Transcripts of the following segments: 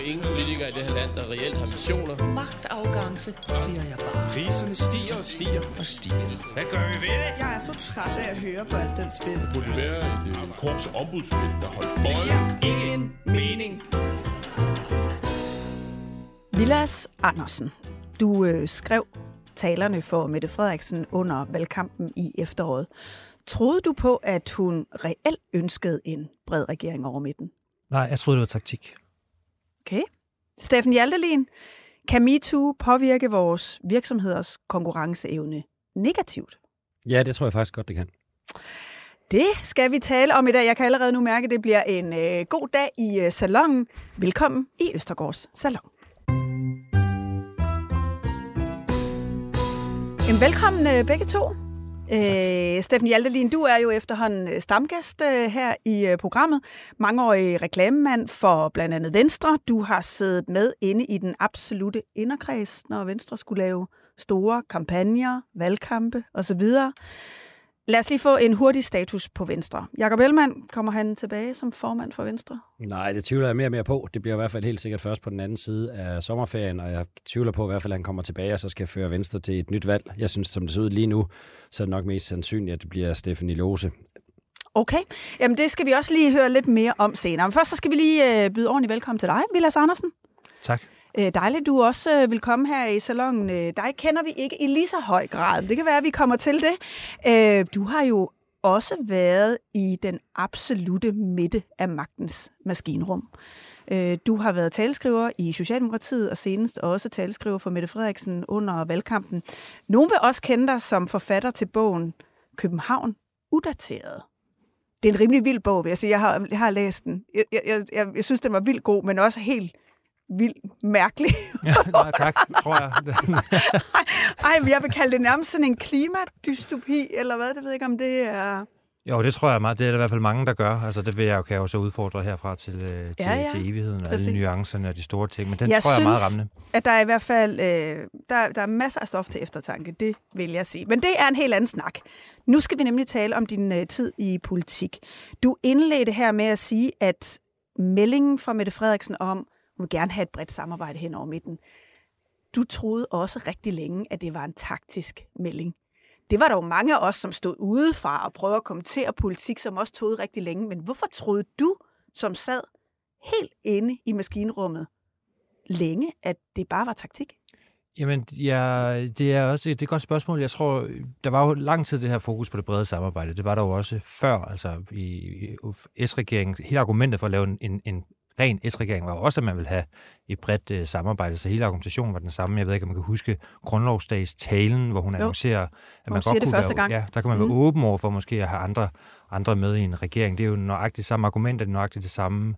jo ingen politikere i det her land, der reelt har visioner. Magtafgangse, siger jeg bare. Priserne stiger og stiger og stiger. Hvad gør vi ved det? Jeg er så træt af at høre på alt den spil. Burde det være et øh, korps ombudsmænd, der holdt Det bolden? giver ingen mening. Vilas Andersen, du øh, skrev talerne for Mette Frederiksen under valgkampen i efteråret. Troede du på, at hun reelt ønskede en bred regering over midten? Nej, jeg troede, det var taktik. Okay. Steffen Hjaltelin, kan MeToo påvirke vores virksomheders konkurrenceevne negativt? Ja, det tror jeg faktisk godt, det kan. Det skal vi tale om i dag. Jeg kan allerede nu mærke, at det bliver en øh, god dag i øh, salongen. Velkommen i Østergårds Salon. Jamen, velkommen øh, begge to. Øh, Steffen Hjaltelin, du er jo efterhånden øh, stamgæst øh, her i øh, programmet. Mangeårig reklamemand for blandt andet Venstre. Du har siddet med inde i den absolute inderkreds, når Venstre skulle lave store kampagner, valgkampe osv. Lad os lige få en hurtig status på Venstre. Jakob Ellemann, kommer han tilbage som formand for Venstre? Nej, det tvivler jeg mere og mere på. Det bliver i hvert fald helt sikkert først på den anden side af sommerferien, og jeg tvivler på i hvert fald, at han kommer tilbage og så skal føre Venstre til et nyt valg. Jeg synes, som det ser ud lige nu, så er det nok mest sandsynligt, at det bliver Stefanie Lose. Okay, jamen det skal vi også lige høre lidt mere om senere. Men først så skal vi lige øh, byde ordentligt velkommen til dig, Vilas Andersen. Tak. Øh, dejligt, du også øh, vil komme her i salongen. Øh, dig kender vi ikke i lige så høj grad. Det kan være, at vi kommer til det. Du har jo også været i den absolute midte af magtens maskinrum. Du har været talskriver i Socialdemokratiet, og senest også talskriver for Mette Frederiksen under valgkampen. Nogle vil også kende dig som forfatter til bogen København Udateret. Det er en rimelig vild bog, vil jeg sige. Jeg har, jeg har læst den. Jeg, jeg, jeg, jeg synes, den var vildt god, men også helt vildt mærkelig. Ja, nej, tak, tror jeg. Ej, men jeg vil kalde det nærmest sådan en klimadystopi, eller hvad? Det ved jeg ikke, om det er... jo, det tror jeg meget. Det er der i hvert fald mange, der gør. Altså, det vil jeg jo, kan jeg jo så udfordre herfra til, øh, til, Ja, ja. til evigheden og Præcis. alle nuancerne og de store ting. Men den Jeg tror jeg er meget rammende. At der er i hvert fald øh, der, der er masser af stof til eftertanke, det vil jeg sige. Men det er en helt anden snak. Nu skal vi nemlig tale om din øh, tid i politik. Du indledte her med at sige, at meldingen fra Mette Frederiksen om, vil gerne have et bredt samarbejde hen over midten, du troede også rigtig længe, at det var en taktisk melding. Det var der jo mange af os, som stod udefra og prøvede at kommentere politik, som også troede rigtig længe. Men hvorfor troede du, som sad helt inde i maskinrummet, længe, at det bare var taktik? Jamen, ja, det er også det er et godt spørgsmål. Jeg tror, der var jo lang tid det her fokus på det brede samarbejde. Det var der jo også før, altså i, i S-regeringen. Hele argumentet for at lave en, en ren S-regering var også, at man ville have et bredt uh, samarbejde, så hele argumentationen var den samme. Jeg ved ikke, om man kan huske grundlovsdags talen, hvor hun Jo. annoncerer, at hun man siger godt kunne første være, gang. Ja, der kan man Mhm. være åben over for måske at have andre, andre med i en regering. Det er jo nøjagtigt samme argument, det er nøjagtigt det samme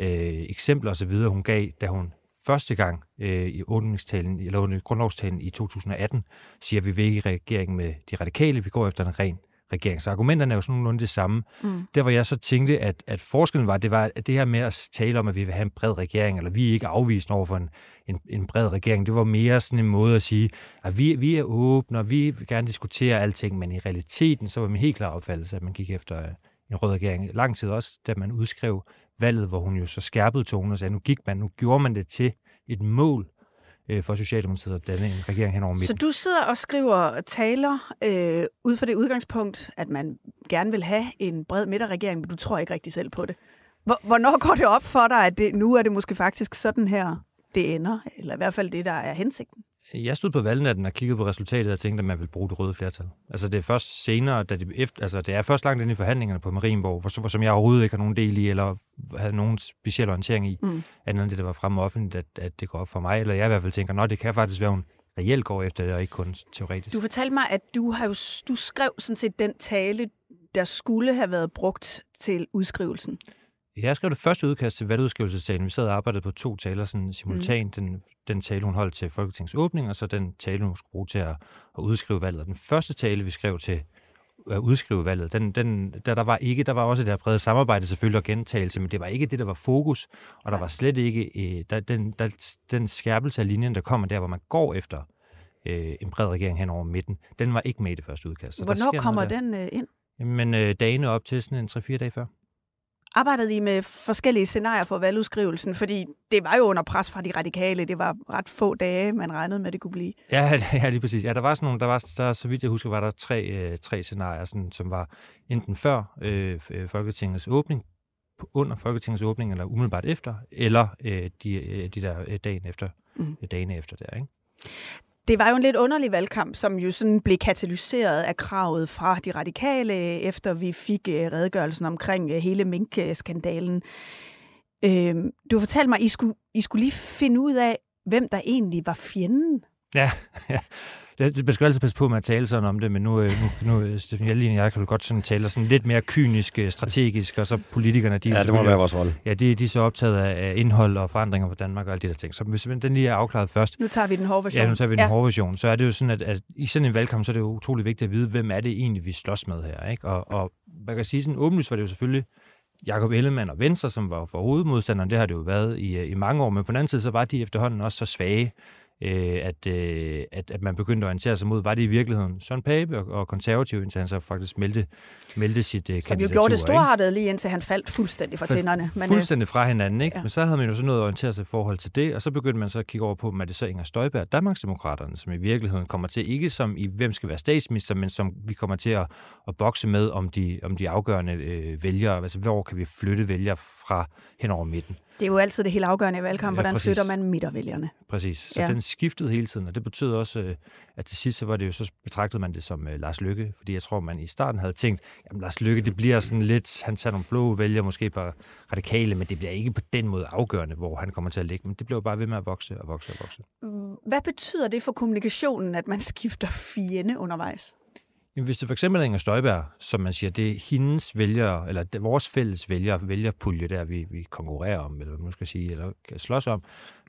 øh, eksempler osv., hun gav, da hun første gang øh, i åbningstalen, eller under grundlovstalen i 2018, siger, at vi vil ikke regering med de radikale, vi går efter en ren regering. Så argumenterne er jo sådan nogenlunde det samme. Mm. Der hvor jeg så tænkte, at, at forskellen var, det var at det her med at tale om, at vi vil have en bred regering, eller vi er ikke afvisende over for en, en, en bred regering, det var mere sådan en måde at sige, at vi, vi er åbne, og vi vil gerne diskutere alting, men i realiteten, så var min helt klar opfattelse, at man gik efter øh, en rød regering. Lang tid også, da man udskrev valget, hvor hun jo så skærpede tonen og sagde, nu gik man, nu gjorde man det til et mål øh, for Socialdemokratiet at danne en regering hen over midten. Så du sidder og skriver taler øh, ud fra det udgangspunkt, at man gerne vil have en bred midterregering, men du tror ikke rigtig selv på det. Hvornår går det op for dig, at det, nu er det måske faktisk sådan her, det ender? Eller i hvert fald det, der er hensigten? Jeg stod på valgnatten og kiggede på resultatet og tænkte, at man ville bruge det røde flertal. Altså det er først senere, da det, efter, altså det er først langt inde i forhandlingerne på Marienborg, hvor, som jeg overhovedet ikke har nogen del i, eller havde nogen speciel orientering i, Mm. andet end det, der var fremme offentligt, at, at det går op for mig, eller jeg i hvert fald tænker, at det kan faktisk være, hun reelt går efter det, og ikke kun teoretisk. Du fortalte mig, at du, har jo, du skrev sådan set den tale, der skulle have været brugt til udskrivelsen. Jeg skrev det første udkast til valgudskrivelsestalen. Vi sad og arbejdede på to taler sådan simultant. Mm. Den, den tale, hun holdt til Folketingets åbning, og så den tale, hun skulle bruge til at, at udskrive valget. Den første tale, vi skrev til at udskrive valget. Den, den, der, der var ikke, der var også det her brede samarbejde selvfølgelig og gentagelse, men det var ikke det, der var fokus, og der var slet ikke øh, der, den, der, den skærpelse af linjen, der kommer der, hvor man går efter øh, en bred regering hen over midten, den var ikke med i det første udkast. Så Hvornår kommer den øh, ind? Men øh, dagene op til sådan en 3-4 dage før. Arbejdede I med forskellige scenarier for valgudskrivelsen? Fordi det var jo under pres fra de radikale. Det var ret få dage, man regnede med, at det kunne blive. Ja, ja lige præcis. Ja, der var sådan nogle, der var, der, så vidt jeg husker, var der tre, øh, tre scenarier, sådan, som var enten før øh, øh Folketingets åbning, under Folketingets åbning, eller umiddelbart efter, eller øh, de, øh, de der øh, dagen efter, mm. dagene efter der, ikke? Det var jo en lidt underlig valgkamp, som jo sådan blev katalyseret af kravet fra de radikale, efter vi fik øh, redegørelsen omkring øh, hele mink-skandalen. Øhm, du fortalte mig, at I skulle, I skulle lige finde ud af, hvem der egentlig var fjenden. Ja, ja man skal altid passe på med at tale sådan om det, men nu, øh, nu, nu Stefan Jelling og jeg kan godt sådan tale sådan lidt mere kynisk, øh, strategisk, og så politikerne, de ja, det må være vores rolle. Ja, de, de er så optaget af indhold og forandringer for Danmark og alle de der ting. Så hvis den lige er afklaret først. Nu tager vi den hårde version. Ja, nu tager vi den ja. hårde version. Så er det jo sådan, at, at i sådan en valgkamp, så er det jo utrolig vigtigt at vide, hvem er det egentlig, vi slås med her. Ikke? Og, og man kan sige sådan åbenlyst var det jo selvfølgelig Jakob Ellemann og Venstre, som var for hovedmodstanderen, det har det jo været i, øh, i mange år, men på den anden side, så var de efterhånden også så svage, øh, at, øh, at, at man begyndte at orientere sig mod, var det i virkeligheden Søren Pape og, og konservativ, indtil han så faktisk meldte, meldte sit øh, Som jo gjorde det storhartet lige indtil han faldt fuldstændig fra tænderne. Men, øh, fuldstændig fra hinanden, ikke? Ja. Men så havde man jo så noget at orientere sig i forhold til det, og så begyndte man så at kigge over på, er det så Inger Støjberg, Danmarksdemokraterne, som i virkeligheden kommer til, ikke som i hvem skal være statsminister, men som vi kommer til at, at bokse med om de, om de afgørende øh, vælgere, altså hvor kan vi flytte vælgere fra hen over midten. Det er jo altid det helt afgørende i valgkamp, ja, hvordan præcis. flytter man midtervælgerne. Præcis. Så ja. den skiftede hele tiden, og det betød også, øh, at til sidst så var det jo, så betragtede man det som uh, Lars Lykke, fordi jeg tror, man i starten havde tænkt, jamen Lars Lykke, det bliver sådan lidt, han tager nogle blå vælgere, måske bare radikale, men det bliver ikke på den måde afgørende, hvor han kommer til at ligge, men det bliver bare ved med at vokse og vokse og vokse. Hvad betyder det for kommunikationen, at man skifter fjende undervejs? Jamen, hvis det for eksempel er Inger Støjberg, som man siger, det er hendes vælgere, eller det, vores fælles vælger, vælgerpulje, der vi, vi konkurrerer om, eller hvad man skal sige, eller kan slås om,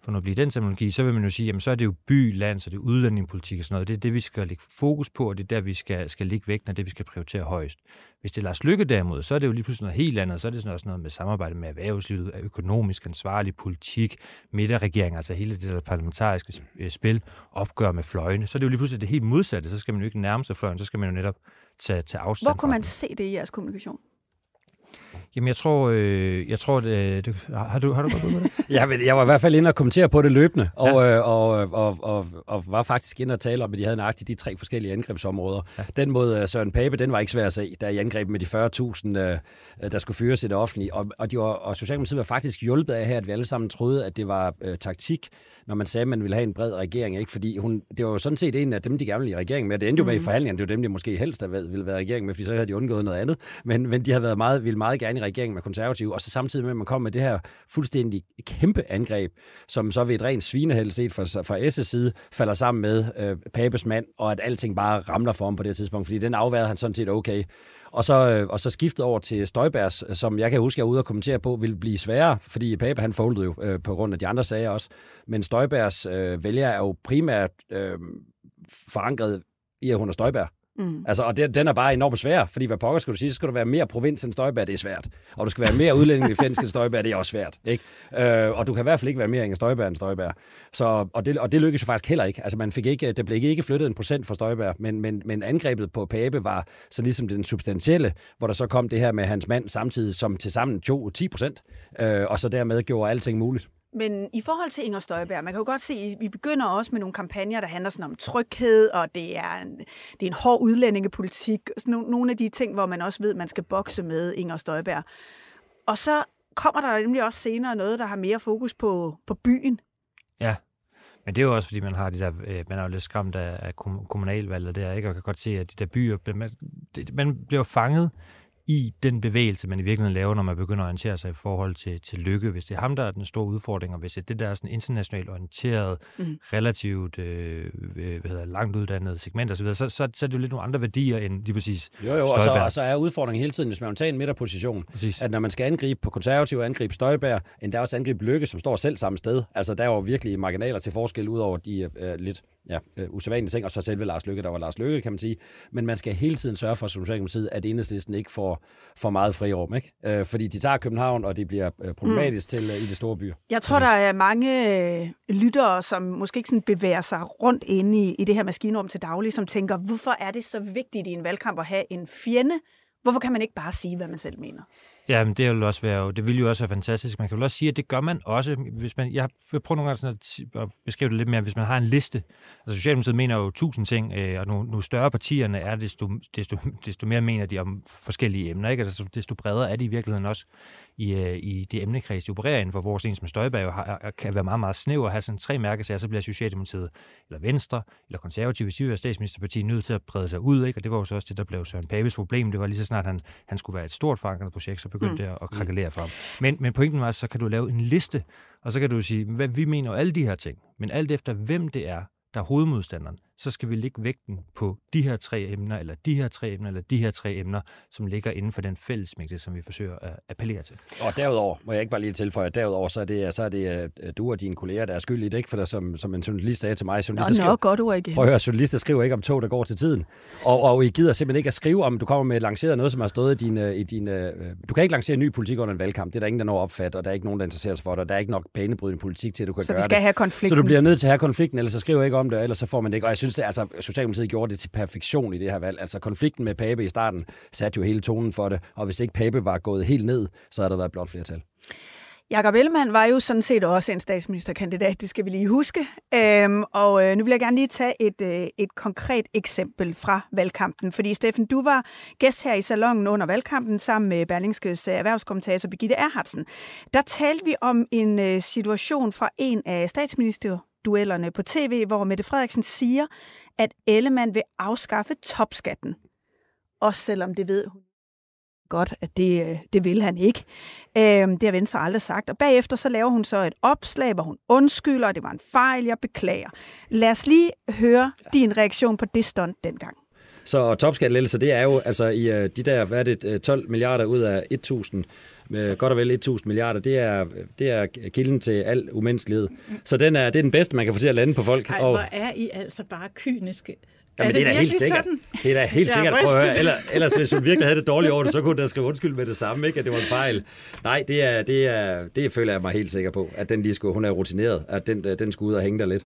for nu at blive den terminologi, så vil man jo sige, jamen så er det jo by, land, så det er udlændingepolitik og sådan noget. Det er det, vi skal lægge fokus på, og det er der, vi skal, skal ligge vægt, og det, vi skal prioritere højst. Hvis det er Lars Lykke derimod, så er det jo lige pludselig noget helt andet. Så er det sådan også noget med samarbejde med erhvervslivet, økonomisk ansvarlig politik, midterregering, altså hele det der parlamentariske øh, spil, opgør med fløjene. Så er det jo lige pludselig det helt modsatte. Så skal man jo ikke nærme sig fløjen, så skal man jo netop tage, tage afstand Hvor kunne man se det i jeres kommunikation? Jamen, jeg tror, øh, jeg tror det, det, har, du, har du godt på det? men jeg var i hvert fald inde og kommentere på det løbende, og, ja. øh, og, og, og, og var faktisk inde og tale om, at de havde nøjagtigt de tre forskellige angrebsområder. Ja. Den mod øh, Søren Pape, den var ikke svær at se, da i angreb med de 40.000, øh, der skulle fyres i det offentlige. Og, og, de var, og Socialdemokratiet var faktisk hjulpet af her, at vi alle sammen troede, at det var øh, taktik, når man sagde, at man ville have en bred regering. Ikke? Fordi hun, det var jo sådan set en af dem, de gerne ville i regering med. Det endte jo med mm. i forhandlingerne, det var dem, de måske helst ville være i regering med, fordi så havde de undgået noget andet. Men, men de havde været meget, ville meget gerne i regering med konservative, og så samtidig med, at man kom med det her fuldstændig kæmpe angreb, som så ved et rent svinehæld set fra, fra S's side, falder sammen med øh, Papes mand, og at alting bare ramler for ham på det tidspunkt, fordi den afværede han sådan set okay. Og så, øh, og så skiftet over til Støjbergs, som jeg kan huske, jeg er ude og kommentere på, vil blive sværere, fordi Pape han foldede jo øh, på grund af de andre sager også. Men Støjbergs øh, vælger er jo primært øh, forankret i, at hun er Støjberg. Mm. Altså, og det, den er bare enormt svær, fordi hvad pokker skal du sige, så skal du være mere provins end Støjbær, det er svært. Og du skal være mere udlændingefjendsk end Støjbær, det er også svært. Ikke? Øh, og du kan i hvert fald ikke være mere end Støjbær end Støjbær. Så, og, det, og det lykkedes jo faktisk heller ikke. Altså, man fik ikke, det blev ikke flyttet en procent for Støjbær, men, men, men angrebet på Pape var så ligesom den substantielle, hvor der så kom det her med hans mand samtidig, som til sammen tog 10 procent, øh, og så dermed gjorde alting muligt. Men i forhold til Inger Støjberg, man kan jo godt se, at vi begynder også med nogle kampagner, der handler sådan om tryghed, og det er en, det er en hård udlændingepolitik. Sådan nogle af de ting, hvor man også ved, at man skal bokse med Inger Støjberg. Og så kommer der nemlig også senere noget, der har mere fokus på, på byen. Ja, men det er jo også, fordi man har de der, øh, man er jo lidt skræmt af, af kommunalvalget der, ikke? og kan godt se, at de der byer, man, man bliver fanget i den bevægelse, man i virkeligheden laver, når man begynder at orientere sig i forhold til, til lykke. Hvis det er ham, der er den store udfordring, og hvis det er det der er sådan internationalt orienteret, mm. relativt øh, hvad hedder, langt uddannet segment osv., så, så, så, så er det jo lidt nogle andre værdier end lige præcis Jo, jo, og så, og så er udfordringen hele tiden, hvis man vil tage en midterposition, præcis. at når man skal angribe på konservativ angribe Støjbær, end der også angribe Lykke, som står selv samme sted. Altså, der er jo virkelig marginaler til forskel, ud over de øh, lidt ja, øh, usædvanlige ting, og så selve Lars Lykke, der var Lars Lykke, kan man sige. Men man skal hele tiden sørge for, som Socialdemokratiet, at enhedslisten ikke får for meget frirum, ikke? Øh, fordi de tager København, og det bliver øh, problematisk mm. til øh, i de store byer. Jeg tror, der er mange øh, lyttere, som måske ikke sådan bevæger sig rundt inde i, i det her maskinrum til daglig, som tænker, hvorfor er det så vigtigt i en valgkamp at have en fjende? Hvorfor kan man ikke bare sige, hvad man selv mener? Ja, men det vil også være, det vil jo også være fantastisk. Man kan vel også sige, at det gør man også, hvis man, jeg vil prøve nogle gange sådan at, at beskrive det lidt mere, hvis man har en liste. Altså Socialdemokratiet mener jo tusind ting, øh, og nu, nu større partierne er, desto, desto, desto mere mener de om forskellige emner, ikke? Altså, desto bredere er de i virkeligheden også i, øh, i det emnekreds, de opererer inden for, hvor sådan som Støjberg har, kan være meget, meget snæv og have sådan tre mærkesager, så bliver Socialdemokratiet eller Venstre eller Konservative, hvis de statsministerparti, nødt til at brede sig ud, ikke? og det var jo så også det, der blev Søren Papes problem. Det var lige så snart, han, han skulle være et stort forankret projekt, så begyndte mm. at krakelere for ham. Men, men pointen var, så kan du lave en liste, og så kan du sige, hvad vi mener alle de her ting, men alt efter hvem det er, der er hovedmodstanderen, så skal vi lægge vægten på de her tre emner, eller de her tre emner, eller de her tre emner, som ligger inden for den fællesmængde, som vi forsøger at appellere til. Og derudover, må jeg ikke bare lige tilføje, derudover så er det, så er det uh, du og dine kolleger, der er skyld i det, ikke? For der, som, som en journalist sagde til mig, journalister nå, skriver, nå, godt ord ikke. Prøv at høre, journalister skriver ikke om tog, der går til tiden. Og, og I gider simpelthen ikke at skrive om, du kommer med at lancere noget, som har stået i din, uh, i din uh, du kan ikke lancere ny politik under en valgkamp. Det er der ingen, der når opfat, og der er ikke nogen, der interesserer sig for det. Der er ikke nok banebrydende politik til, at du kan så gøre vi skal det. have konflikten. Så du bliver nødt til at have konflikten, ellers så skriver ikke om det, ellers så får man det ikke. Og jeg synes, det, altså, Socialdemokratiet gjorde det til perfektion i det her valg. Altså konflikten med Pape i starten satte jo hele tonen for det, og hvis ikke Pape var gået helt ned, så havde der været blot flertal. Jakob Ellemann var jo sådan set også en statsministerkandidat, det skal vi lige huske. Øhm, og øh, nu vil jeg gerne lige tage et, øh, et konkret eksempel fra valgkampen. Fordi Steffen, du var gæst her i salongen under valgkampen sammen med Berlingskes øh, erhvervskommentator Birgitte Erhardsen. Der talte vi om en øh, situation fra en af duellerne på tv, hvor Mette Frederiksen siger, at Ellemann vil afskaffe topskatten. Også selvom det ved hun godt, at det, øh, det vil han ikke. Øhm, det har Venstre aldrig sagt. Og bagefter så laver hun så et opslag, hvor hun undskylder, at det var en fejl, jeg beklager. Lad os lige høre din reaktion på det stunt dengang. Så topskattelettelser, det er jo altså i øh, de der, hvad er det, øh, 12 milliarder ud af 1000 med godt og vel 1000 milliarder, det er, det er kilden til al umenneskelighed. Så den er, det er den bedste, man kan få til at lande på folk. Ej, og, hvor er I altså bare kyniske. Jamen, er det, det er da helt sikkert. Sådan? Det er da helt sikkert. Prøv at høre. Ellers, ellers, hvis hun virkelig havde det dårligt over det, så kunne der skrive undskyld med det samme, ikke? at det var en fejl. Nej, det, er, det, er, det føler jeg mig helt sikker på, at den lige skulle, hun er rutineret, at den, den skulle ud og hænge der lidt.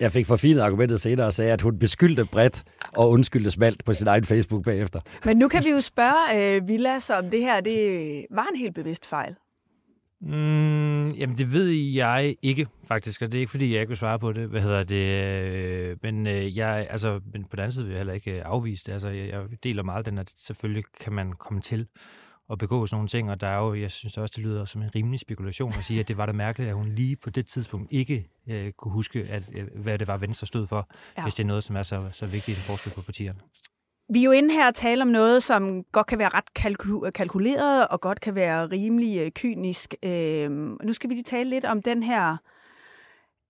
Jeg fik forfinet argumentet senere og sagde, at hun beskyldte bredt og undskyldte smalt på sin egen Facebook bagefter. Men nu kan vi jo spørge øh, Villas, om det her det var en helt bevidst fejl. Mm, jamen, det ved jeg ikke, faktisk, og det er ikke, fordi jeg ikke vil svare på det. Hvad hedder det? Men, øh, jeg, altså, men på den anden side vil jeg heller ikke afvise det. Altså, jeg, jeg deler meget den, at selvfølgelig kan man komme til at begå sådan nogle ting, og der er jo, jeg synes også, det lyder som en rimelig spekulation at sige, at det var da mærkeligt, at hun lige på det tidspunkt ikke øh, kunne huske, at, øh, hvad det var, Venstre stod for, ja. hvis det er noget, som er så, så vigtigt i forskel på partierne. Vi er jo inde her og tale om noget, som godt kan være ret kalku- kalkuleret og godt kan være rimelig øh, kynisk. Øh, nu skal vi lige tale lidt om den her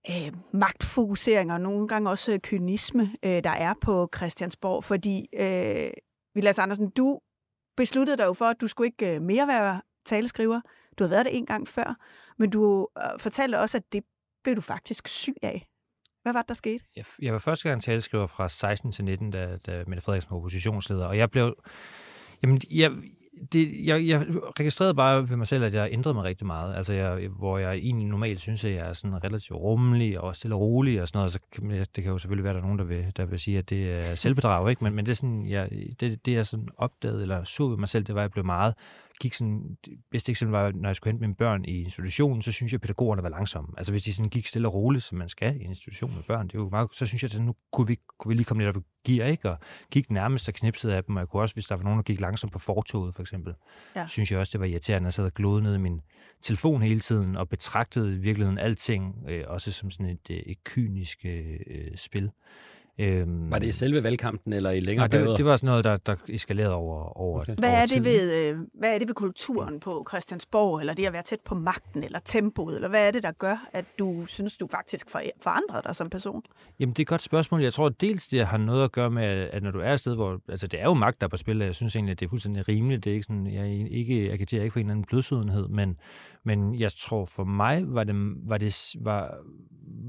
øh, magtfokusering og nogle gange også kynisme, øh, der er på Christiansborg. Fordi, øh, Vilas Andersen, du besluttede dig jo for, at du skulle ikke øh, mere være taleskriver. Du har været det en gang før, men du øh, fortalte også, at det blev du faktisk syg af. Hvad var det, der skete? Jeg, jeg var første gang taleskriver fra 16 til 19, da, da Mette Frederiksen var oppositionsleder, og jeg blev... Jamen, jeg, det, jeg, jeg registrerede bare ved mig selv, at jeg ændrede mig rigtig meget. Altså, jeg, hvor jeg egentlig normalt synes, at jeg er sådan relativt rummelig og stille og rolig og sådan noget. Så kan, det kan jo selvfølgelig være, at der er nogen, der vil, der vil sige, at det er selvbedrag, ikke? Men, men det, er sådan, jeg, det, det, jeg sådan opdagede eller så ved mig selv, det var, at jeg blev meget gik sådan, bedste eksempel var, når jeg skulle hente mine børn i institutionen, så synes jeg, at pædagogerne var langsomme. Altså hvis de sådan gik stille og roligt, som man skal i en institution med børn, det er jo meget, så synes jeg, at nu kunne vi, kunne vi lige komme lidt op i gear, ikke? Og gik nærmest og knipsede af dem, og jeg kunne også, hvis der var nogen, der gik langsomt på fortoget, for eksempel, ja. synes jeg også, det var irriterende, at jeg sad og glodede ned i min telefon hele tiden, og betragtede i virkeligheden alting, øh, også som sådan et, øh, et kynisk øh, spil. Øhm, var det i selve valgkampen eller i længere nej, det, det var sådan noget, der, der eskalerede over, over okay. hvad, er det ved, øh, hvad er det ved kulturen på Christiansborg, eller det at være tæt på magten, eller tempoet, eller hvad er det, der gør, at du synes, du faktisk forandrer dig som person? Jamen, det er et godt spørgsmål. Jeg tror, at dels det har noget at gøre med, at når du er et sted, hvor... Altså, det er jo magt, der er på spil, og jeg synes egentlig, at det er fuldstændig rimeligt. Det er ikke sådan, jeg ikke agiterer ikke for en eller anden blødsødenhed, men, men jeg tror, for mig var det, var det, var,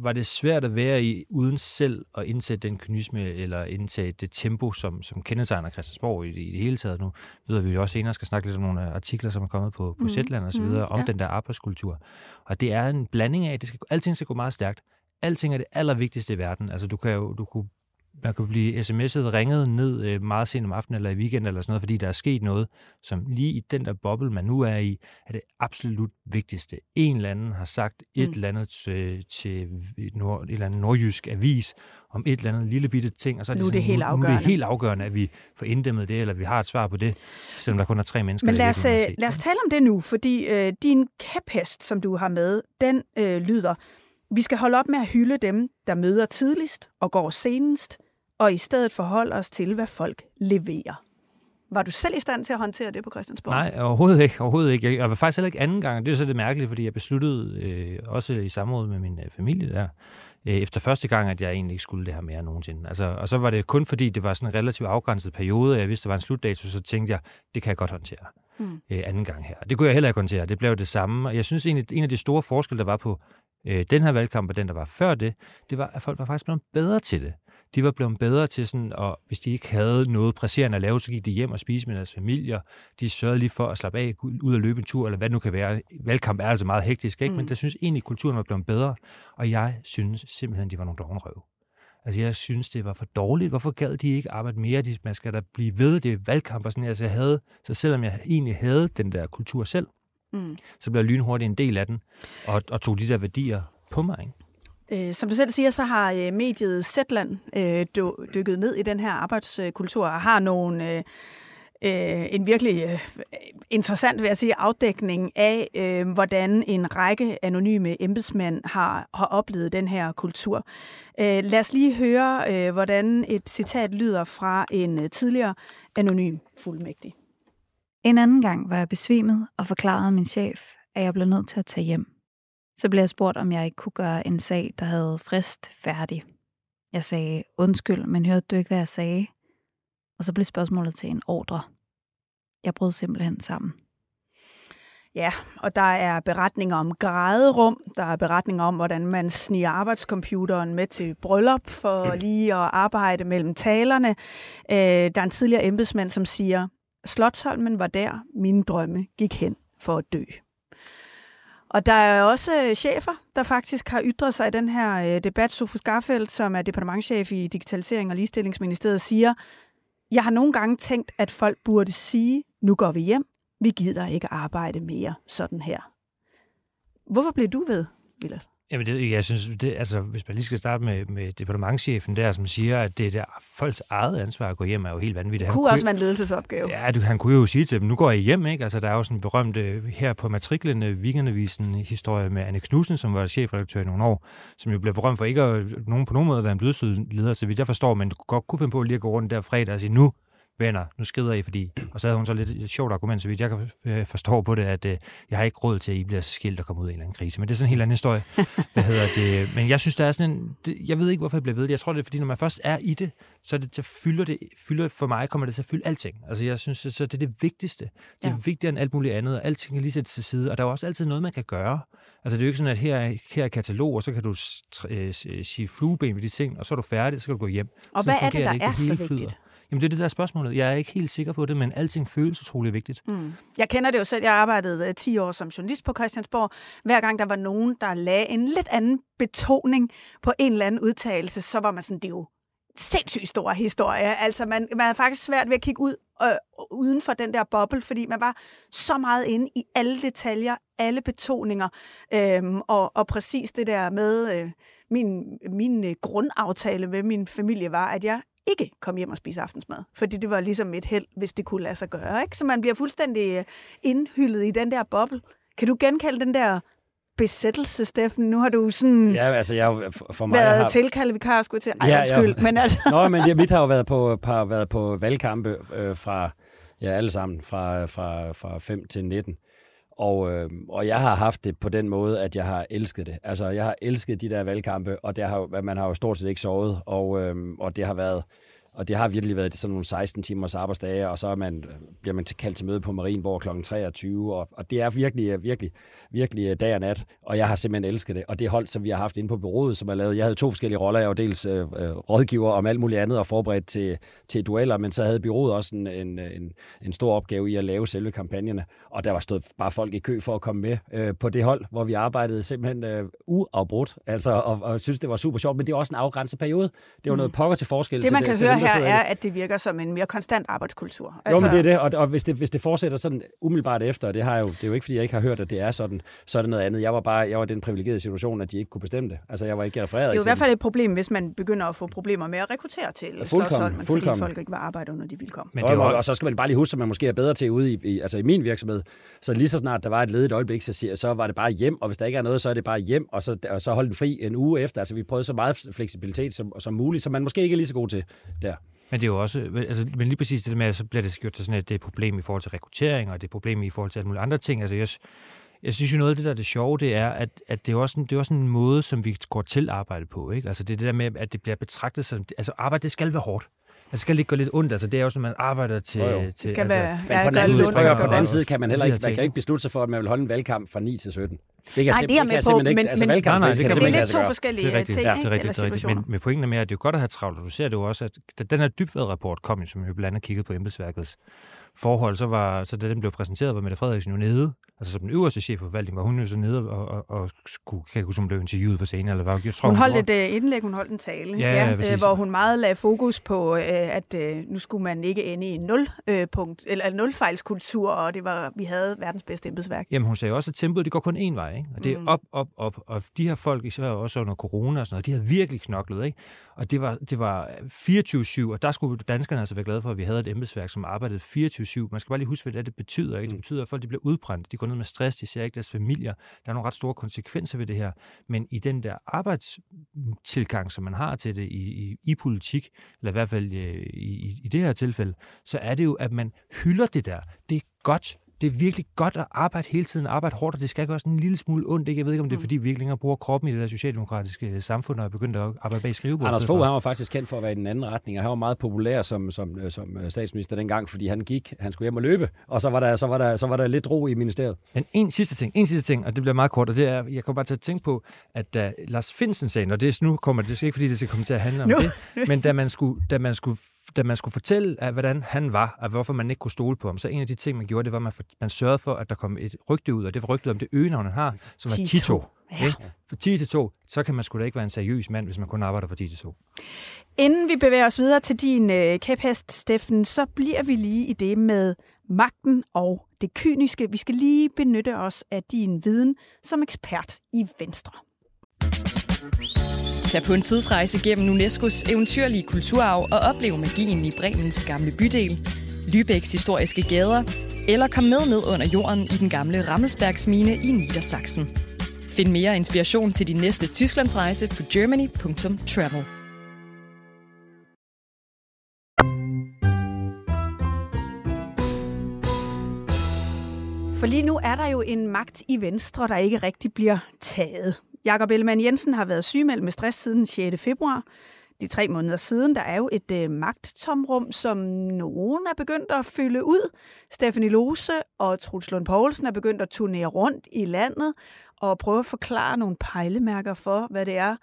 var det svært at være i, uden selv at indsætte den kynisme eller indtage det tempo, som, som kendetegner Christiansborg i, i det hele taget. Nu ved vi jo også senere skal snakke lidt om nogle artikler, som er kommet på, på mm. Zetland og så videre, mm, om ja. den der arbejdskultur. Og det er en blanding af, det skal, alting skal gå meget stærkt. Alting er det allervigtigste i verden. Altså, du kan jo du kunne man kan blive sms'et ringet ned øh, meget sent om aftenen eller i weekend eller sådan noget, fordi der er sket noget, som lige i den der boble, man nu er i, er det absolut vigtigste. En eller anden har sagt et mm. eller andet til, til nord, et eller andet nordjysk avis om et eller andet lille bitte ting, og så er det, nu er det, sådan, helt, afgørende. nu er det helt afgørende, at vi får inddæmmet det, eller vi har et svar på det, selvom der kun er tre mennesker. Men lad os, øh, lad os tale om det nu, fordi øh, din kæphest, som du har med, den øh, lyder, vi skal holde op med at hylde dem, der møder tidligst og går senest, og i stedet forholde os til, hvad folk leverer. Var du selv i stand til at håndtere det på Christiansborg? Nej, overhovedet ikke. Overhovedet ikke. Jeg var faktisk heller ikke anden gang. Det er så det mærkelige, fordi jeg besluttede øh, også i samråd med min øh, familie der, øh, efter første gang, at jeg egentlig ikke skulle det her mere nogensinde. Altså, og så var det kun fordi, det var sådan en relativt afgrænset periode, og jeg vidste, der var en slutdato, så tænkte jeg, det kan jeg godt håndtere mm. øh, anden gang her. Det kunne jeg heller ikke håndtere. Det blev det samme. Og jeg synes egentlig, en af de store forskelle, der var på øh, den her valgkamp og den, der var før det, det var, at folk var faktisk blevet bedre til det de var blevet bedre til sådan, og hvis de ikke havde noget presserende at lave, så gik de hjem og spise med deres familier. De sørgede lige for at slappe af, ud og løbe en tur, eller hvad det nu kan være. Valgkamp er altså meget hektisk, ikke? Mm. men jeg synes egentlig, at kulturen var blevet bedre, og jeg synes simpelthen, de var nogle dognrøv. Altså, jeg synes, det var for dårligt. Hvorfor gad de ikke arbejde mere? De, man skal da blive ved, det er valgkamp og sådan Altså, jeg havde, så selvom jeg egentlig havde den der kultur selv, mm. så blev jeg lynhurtigt en del af den, og, og tog de der værdier på mig. Ikke? Øh, som du selv siger, så har øh, mediet Zetland øh, dykket ned i den her arbejdskultur og har nogle... Øh, øh, en virkelig øh, interessant, vil jeg sige, afdækning af, øh, hvordan en række anonyme embedsmænd har, har oplevet den her kultur. Øh, lad os lige høre, øh, hvordan et citat lyder fra en tidligere anonym fuldmægtig. En anden gang var jeg besvimet og forklarede min chef, at jeg blev nødt til at tage hjem. Så blev jeg spurgt, om jeg ikke kunne gøre en sag, der havde frist færdig. Jeg sagde, undskyld, men hørte du ikke, hvad jeg sagde? Og så blev spørgsmålet til en ordre. Jeg brød simpelthen sammen. Ja, og der er beretninger om græderum, der er beretninger om, hvordan man sniger arbejdscomputeren med til bryllup for lige at arbejde mellem talerne. Øh, der er en tidligere embedsmand, som siger, Slotsholmen var der, mine drømme gik hen for at dø. Og der er også chefer, der faktisk har ytret sig i den her øh, debat. Sofus Garfeldt, som er departementchef i Digitalisering og Ligestillingsministeriet, siger, jeg har nogle gange tænkt, at folk burde sige, nu går vi hjem, vi gider ikke arbejde mere sådan her. Hvorfor blev du ved, Vilas? Jamen, det, jeg synes, det, altså, hvis man lige skal starte med, med departementchefen der, som siger, at det er der folks eget ansvar at gå hjem, er jo helt vanvittigt. Det kunne han også være en ledelsesopgave. Ja, du, han kunne jo sige til dem, nu går jeg hjem, ikke? Altså, der er jo sådan en berømt her på matriklen øh, weekendavisen historie med Anne Knudsen, som var chefredaktør i nogle år, som jo blev berømt for ikke at nogen på nogen måde at være en blødsød så vidt jeg forstår, men du godt kunne finde på at lige at gå rundt der fredag og sige, nu venner, nu skrider I, fordi... Og så havde hun så lidt et sjovt argument, så vidt jeg kan øh, forstå på det, at øh, jeg har ikke råd til, at I bliver skilt og kommer ud i en eller anden krise. Men det er sådan en helt anden historie. Hvad hedder det? Men jeg synes, der er sådan en... Det, jeg ved ikke, hvorfor jeg bliver ved det. Jeg tror, det er, fordi når man først er i det, så, det, så fylder det, fylder for mig, kommer det til at fylde alting. Altså jeg synes, så det er det vigtigste. Det er ja. vigtigere end alt muligt andet, og alting kan lige sætte til side. Og der er også altid noget, man kan gøre. Altså det er jo ikke sådan, at her, her er katalog, og så kan du øh, sige flueben ved de ting, og så er du færdig, så kan du gå hjem. Og så hvad er det, der det er så vigtigt? Jamen det er det der spørgsmålet. Jeg er ikke helt sikker på det, men alting føles utrolig vigtigt. Mm. Jeg kender det jo selv. Jeg arbejdede øh, 10 år som journalist på Christiansborg. Hver gang der var nogen, der lagde en lidt anden betoning på en eller anden udtalelse, så var man sådan, det er jo sindssygt stor historie. Altså, man, man havde faktisk svært ved at kigge ud øh, uden for den der boble, fordi man var så meget inde i alle detaljer, alle betoninger, øh, og, og præcis det der med, øh, min, min øh, grundaftale med min familie var, at jeg ikke komme hjem og spise aftensmad. Fordi det var ligesom et held, hvis det kunne lade sig gøre. Ikke? Så man bliver fuldstændig øh, indhyllet i den der boble. Kan du genkalde den der besættelse, Steffen? Nu har du sådan Ja, altså, jeg, har- for mig været har... tilkaldet vikar, skulle jeg til. Ej, Ja, ja, ja. undskyld, men altså... Nå, men det, mit har jo været på, har været på valgkampe øh, fra, ja, alle sammen, fra, fra, fra 5 til 19. Og, øh, og jeg har haft det på den måde, at jeg har elsket det. Altså, jeg har elsket de der valgkampe, og der har, man har jo stort set ikke sovet, og, øh, og det har været... Og det har virkelig været sådan nogle 16 timers arbejdsdage, og så er man, bliver man kaldt til møde på Marienborg kl. 23, og, og det er virkelig, virkelig, virkelig dag og nat, og jeg har simpelthen elsket det. Og det hold, som vi har haft inde på bureauet, som er lavet, jeg havde to forskellige roller, jeg var dels øh, øh, rådgiver om alt muligt andet og forberedt til, til dueller, men så havde bureauet også en, en, en, en stor opgave i at lave selve kampagnerne, og der var stået bare folk i kø for at komme med øh, på det hold, hvor vi arbejdede simpelthen øh, uafbrudt, altså, og, og synes, det var super sjovt, men det er også en afgrænset periode. Det var noget pokker til forskel Mm. Det, til man kan høre her, i det. er, at det virker som en mere konstant arbejdskultur. Altså... Jo, men det er det, og, og hvis, det, hvis det fortsætter sådan umiddelbart efter, og det, har jeg jo, det er jo ikke, fordi jeg ikke har hørt, at det er sådan, så er det noget andet. Jeg var bare jeg var i den privilegerede situation, at de ikke kunne bestemme det. Altså, jeg var ikke refereret Det er jo i hvert fald et problem, hvis man begynder at få problemer med at rekruttere til Fuldkommen, slotshold, men fuldkommen. fordi folk ikke vil arbejde under de vilkår. Men det og, og så skal man bare lige huske, at man måske er bedre til ude i, i, altså i min virksomhed. Så lige så snart der var et ledigt øjeblik, så, siger, så var det bare hjem, og hvis der ikke er noget, så er det bare hjem, og så, og så holde den fri en uge efter. Altså vi prøvede så meget fleksibilitet som, som muligt, som man måske ikke er lige så god til der. Men det er jo også, altså, men lige præcis det med, at så bliver det gjort til sådan, at det er et problem i forhold til rekruttering, og det er et problem i forhold til alle mulige andre ting. Altså, jeg, jeg synes jo noget af det, der er det sjove, det er, at, at det, er også det er også en måde, som vi går til arbejde på. Ikke? Altså, det er det der med, at det bliver betragtet som... Altså, arbejde, det skal være hårdt. Det skal ikke gå lidt ondt. Altså, det er også, når man arbejder til... Jo, jo. til Det skal altså, være- Men Ja, på den, anden, det side, på den det anden side kan man heller ikke, man kan ikke beslutte sig for, at man vil holde en valgkamp fra 9 til 17. Det kan Nej, simp- det er med på, simpelthen ikke, men- altså men- Nej, nej, kan det det kan simpelthen Det er lidt to forskellige Det er rigtigt, ting, ja, det er rigtigt, Eller det er rigtigt. Men, men pointen er mere, at det er jo godt at have travlt, og du ser det jo også, at den her dybved-rapport kom, jo, som jo blandt andet kiggede på embedsværkets forhold, så, var, så da den blev præsenteret, var Mette Frederiksen jo nede. Altså som den øverste chef for forvaltningen, var hun jo så nede og, og, og skulle, kan jeg hun blev interviewet på scenen, eller hvad? Jeg tror, Hun holdt gjorde. et øh, indlæg, hun holdt en tale, Ja, ja, øh, hvor hun meget lagde fokus på, øh, at øh, nu skulle man ikke ende i en nul, øh, punkt, eller en nulfejlskultur, og det var, vi havde verdens bedste embedsværk. Jamen hun sagde også, at tempoet det går kun én vej, ikke? og det er op, op, op, og de her folk, især også under corona og sådan noget, de havde virkelig knoklet, ikke? og det var, det var 24-7, og der skulle danskerne altså være glade for, at vi havde et embedsværk, som arbejdede 24-7. Man skal bare lige huske, hvad det, er, det betyder. Ikke? Det betyder, at folk de bliver udbrændt, de går ned med stress, de ser ikke deres familier. Der er nogle ret store konsekvenser ved det her, men i den der arbejdstilgang, som man har til det i, i, i politik, eller i hvert fald øh, i, i det her tilfælde, så er det jo, at man hylder det der. Det er godt. Det er virkelig godt at arbejde hele tiden, arbejde hårdt, og det skal gøre sådan en lille smule ondt. Ikke? Jeg ved ikke, om det er, fordi vi ikke længere bruger kroppen i det der socialdemokratiske øh, samfund, og er begyndt at arbejde bag skrivebordet. Anders Fogh, han var faktisk kendt for at være i den anden retning, og han var meget populær som, som, øh, som øh, statsminister dengang, fordi han gik, han skulle hjem og løbe, og så var der, så var der, så var der lidt ro i ministeriet. Men en sidste ting, en sidste ting, og det bliver meget kort, og det er, jeg kommer bare til at tænke på, at da Lars Finsen sagen, og det er, nu kommer det, det er ikke fordi, det skal komme til at handle om Nu. det, men da man skulle, da man skulle, da man skulle fortælle, at, hvordan han var, og hvorfor man ikke kunne stole på ham, så en af de ting, man gjorde, det var, at man, for, man sørgede for, at der kom et rygte ud, og det var rygtet om det øgenavn, han har, som Tito. Tito. Ja. Ikke? For 10 til 2, så kan man sgu da ikke være en seriøs mand, hvis man kun arbejder for 10 til 2. Inden vi bevæger os videre til din øh, kæphest, Steffen, så bliver vi lige i det med magten og det kyniske. Vi skal lige benytte os af din viden som ekspert i Venstre. Tag på en tidsrejse gennem UNESCO's eventyrlige kulturarv og oplev magien i Bremens gamle bydel, Lübecks historiske gader, eller kom med ned under jorden i den gamle Rammelsbergsmine i Niedersachsen. Find mere inspiration til din næste Tysklandsrejse på germany.travel. For lige nu er der jo en magt i Venstre, der ikke rigtig bliver taget. Jakob Ellemann Jensen har været sygemeldt med stress siden 6. februar. De tre måneder siden, der er jo et øh, magttomrum, som nogen er begyndt at fylde ud. Stephanie Lose og Truls Lund Poulsen er begyndt at turnere rundt i landet og prøve at forklare nogle pejlemærker for, hvad det er,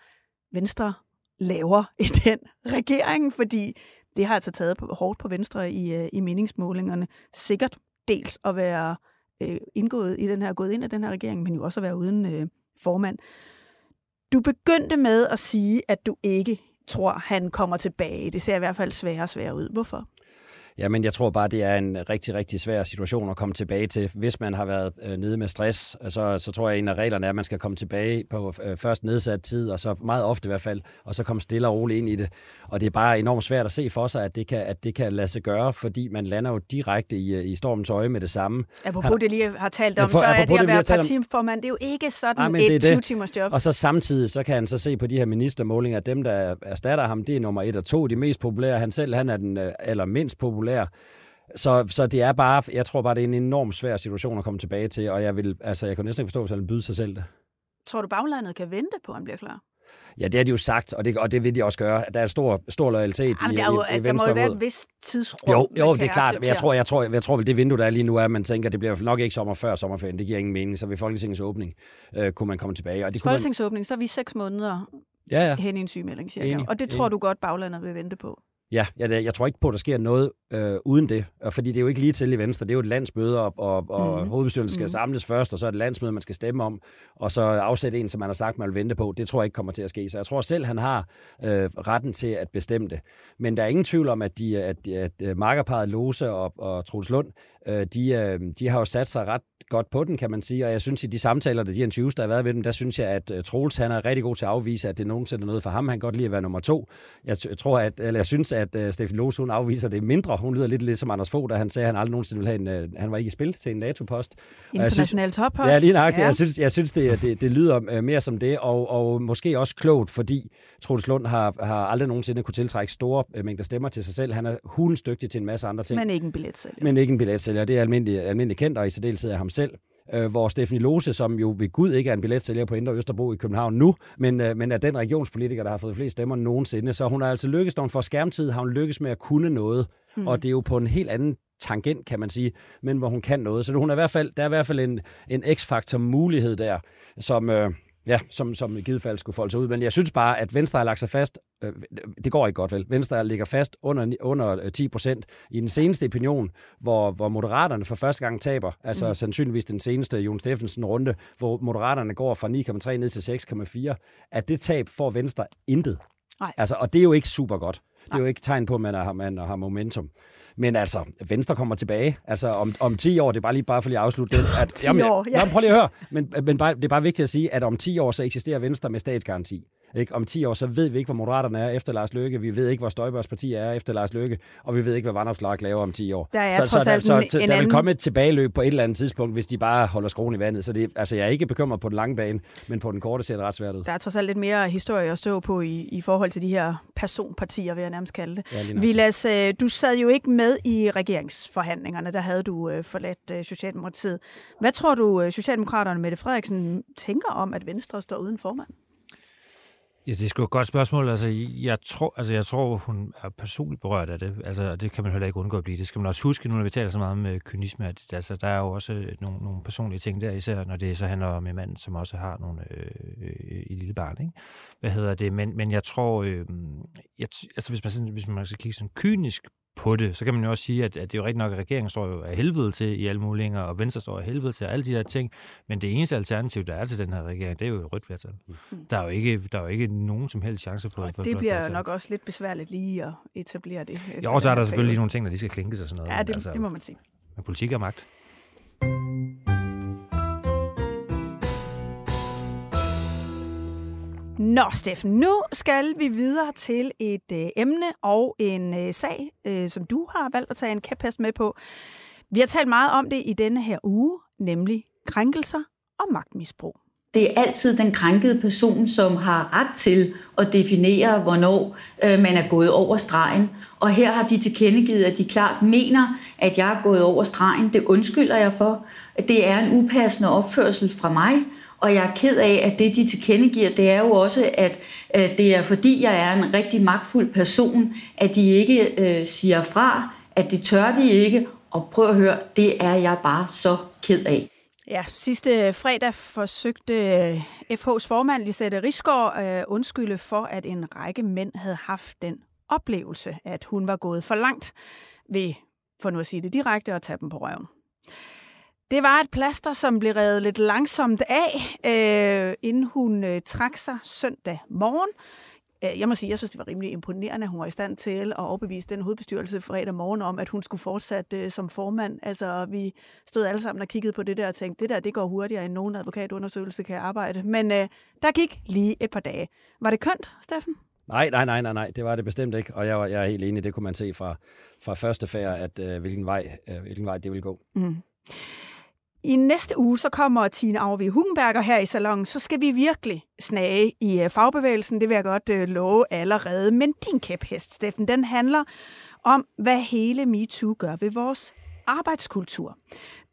Venstre laver i den regering, fordi det har altså taget på, hårdt på Venstre i, øh, i meningsmålingerne. Sikkert dels at være øh, indgået i den her, gået ind i den her regering, men jo også at være uden øh, formand. Du begyndte med at sige, at du ikke tror, han kommer tilbage. Det ser i hvert fald sværere og sværere ud. Hvorfor? Ja, men jeg tror bare, det er en rigtig, rigtig svær situation at komme tilbage til. Hvis man har været øh, nede med stress, så, så tror jeg, at en af reglerne er, at man skal komme tilbage på øh, først nedsat tid, og så meget ofte i hvert fald, og så komme stille og roligt ind i det. Og det er bare enormt svært at se for sig, at det kan, at det kan lade sig gøre, fordi man lander jo direkte i, øh, i stormens øje med det samme. Apropos Han, det lige har talt om, for, så er det at være partiformand, det er jo ikke sådan Ej, et 20-timers job. Og så samtidig, så kan han så se på de her ministermålinger, at dem, der erstatter ham, det er nummer et og to, de mest populære. Han selv, han er den øh, allermindst populære. Så, så det er bare, jeg tror bare, det er en enormt svær situation at komme tilbage til, og jeg vil, altså, jeg kan næsten ikke forstå, hvis han byde sig selv det. Tror du, baglandet kan vente på, at han bliver klar? Ja, det har de jo sagt, og det, og det vil de også gøre. Der er stor, stor loyalitet Jamen, i, jo, i, i altså, Der må jo være et vist tidsrum. Jo, jo det er klart, men jeg tror, jeg tror, jeg tror vel, det vindue, der er lige nu, er, at man tænker, at det bliver nok ikke sommer før sommerferien. Det giver ingen mening. Så ved Folketingets åbning øh, kunne man komme tilbage. Og det Folketingets åbning, så er vi seks måneder ja, ja. hen i en sygemelding, cirka. Enig, og det tror enig. du godt, baglandet vil vente på? Ja, jeg, jeg tror ikke på, at der sker noget øh, uden det, fordi det er jo ikke lige til i Venstre. Det er jo et landsmøde, og, og, og mm. hovedbestyrelsen skal mm. samles først, og så er det landsmøde, man skal stemme om, og så afsætte en, som man har sagt, man vil vente på. Det tror jeg ikke kommer til at ske. Så jeg tror selv, han har øh, retten til at bestemme det. Men der er ingen tvivl om, at, de, at, at, at markerparet Lose og, og Troels Lund, øh, de, øh, de har jo sat sig ret godt på den, kan man sige. Og jeg synes, i de samtaler, der de interviews, der har været ved dem, der synes jeg, at uh, Troels han er rigtig god til at afvise, at det nogensinde er noget for ham. Han kan godt lide at være nummer to. Jeg, tror, at, eller jeg synes, at uh, Stefan Loos, hun afviser det mindre. Hun lyder lidt lidt som Anders Fogh, da han sagde, at han aldrig nogensinde ville have en, uh, han var ikke i spil til en NATO-post. International toppost. Ja, lige nøjagtigt. Ja. Jeg synes, jeg synes det, det, det lyder uh, mere som det, og, og måske også klogt, fordi Troels Lund har, har aldrig nogensinde kunne tiltrække store uh, mængder stemmer til sig selv. Han er hulens dygtig til en masse andre ting. Men ikke en billetsælger. Men ikke en billetsælger. Det er almindelig, almindelig kendt, og i særdeleshed af ham selv øh, hvor Stefanie Lose, som jo ved Gud ikke er en billetsælger på Indre Østerbro i København nu, men, øh, men er den regionspolitiker, der har fået flest stemmer nogensinde. Så hun har altså lykkes, når hun får skærmtid, har hun lykkes med at kunne noget. Mm. Og det er jo på en helt anden tangent, kan man sige, men hvor hun kan noget. Så hun er i hvert fald, der er i hvert fald en, en x-faktor mulighed der, som, øh, Ja, som, som i givet fald skulle folde sig ud. Men jeg synes bare, at Venstre har lagt sig fast. Øh, det går ikke godt vel. Venstre ligger fast under, under 10 øh, procent. I den seneste opinion, hvor, hvor Moderaterne for første gang taber, altså mm. sandsynligvis den seneste Jon Steffensen-runde, hvor Moderaterne går fra 9,3 ned til 6,4, at det tab får Venstre intet. Nej. Altså, og det er jo ikke super godt. Det er jo ikke tegn på, at man har, man har momentum. Men altså, Venstre kommer tilbage. Altså, om, om 10 år, det er bare lige bare for lige at afslutte den. At, 10 jamen, år, ja. Jamen, prøv lige at høre. Men, men bare, det er bare vigtigt at sige, at om 10 år, så eksisterer Venstre med statsgaranti. Ikke? Om 10 år, så ved vi ikke, hvor Moderaterne er efter Lars Løkke. Vi ved ikke, hvor Støjbergs parti er efter Lars Løkke. Og vi ved ikke, hvad Vandopslag laver om 10 år. Der er så, så, så, der, så, så der vil komme et tilbageløb på et eller andet tidspunkt, hvis de bare holder skruen i vandet. Så det, altså, jeg er ikke bekymret på den lange bane, men på den korte ser det ret svært ud. Der er trods alt lidt mere historie at stå på i, i forhold til de her personpartier, vil jeg nærmest kalde det. Ja, Vilas, øh, du sad jo ikke med i regeringsforhandlingerne. Der havde du øh, forladt øh, Socialdemokratiet. Hvad tror du, Socialdemokraterne Mette Frederiksen tænker om, at Venstre står uden formand? Ja, det er sgu et godt spørgsmål. Altså, jeg tror, altså, jeg tror, hun er personligt berørt af det. Altså, det kan man heller ikke undgå at blive. Det skal man også huske, nu når vi taler så meget om øh, kynisme. At, altså, der er jo også øh, nogle, nogle personlige ting der, især når det så handler om en mand, som også har nogle øh, øh, i lille barn. Ikke? Hvad hedder det? Men, men jeg tror, øh, jeg, altså, hvis man, sådan, hvis man skal kigge sådan kynisk på det, så kan man jo også sige, at, at det er jo rigtig nok, at regeringen står jo af helvede til i alle muligheder, og Venstre står af helvede til alle de her ting, men det eneste alternativ, der er til den her regering, det er jo rødt flertal. Mm. Der, er jo ikke, der er jo ikke nogen som helst chance for, og for det bliver flertal. nok også lidt besværligt lige at etablere det. Jo, så er der selvfølgelig nogle ting, der lige skal klinkes og sådan noget. Ja, det, altså, det må man sige. Men politik er magt. Nå, Steffen, nu skal vi videre til et øh, emne og en øh, sag, øh, som du har valgt at tage en kæphest med på. Vi har talt meget om det i denne her uge, nemlig krænkelser og magtmisbrug. Det er altid den krænkede person, som har ret til at definere, hvornår øh, man er gået over stregen. Og her har de tilkendegivet, at de klart mener, at jeg er gået over stregen. Det undskylder jeg for. Det er en upassende opførsel fra mig, og jeg er ked af, at det, de tilkendegiver, det er jo også, at øh, det er fordi, jeg er en rigtig magtfuld person, at de ikke øh, siger fra, at det tør de ikke, og prøv at høre, det er jeg bare så ked af. Ja, sidste fredag forsøgte øh, FH's formand Lisette Risgaard øh, undskylde for, at en række mænd havde haft den oplevelse, at hun var gået for langt ved, for nu at sige det direkte, at tage dem på røven. Det var et plaster, som blev revet lidt langsomt af, øh, inden hun øh, trak sig søndag morgen. Øh, jeg må sige, jeg synes, det var rimelig imponerende, at hun var i stand til at overbevise den hovedbestyrelse fredag morgen om, at hun skulle fortsætte uh, som formand. Altså, vi stod alle sammen og kiggede på det der og tænkte, det der, det går hurtigere, end nogen advokatundersøgelse kan arbejde. Men uh, der gik lige et par dage. Var det kønt, Steffen? Nej, nej, nej, nej, nej, det var det bestemt ikke, og jeg, jeg er helt enig, det kunne man se fra, fra første færd, at uh, hvilken, vej, uh, hvilken vej det vil gå. Mm. I næste uge, så kommer Tine Auvi Hugenberger her i salongen, så skal vi virkelig snage i øh, fagbevægelsen, det vil jeg godt øh, love allerede. Men din kæphest, Steffen, den handler om, hvad hele MeToo gør ved vores arbejdskultur.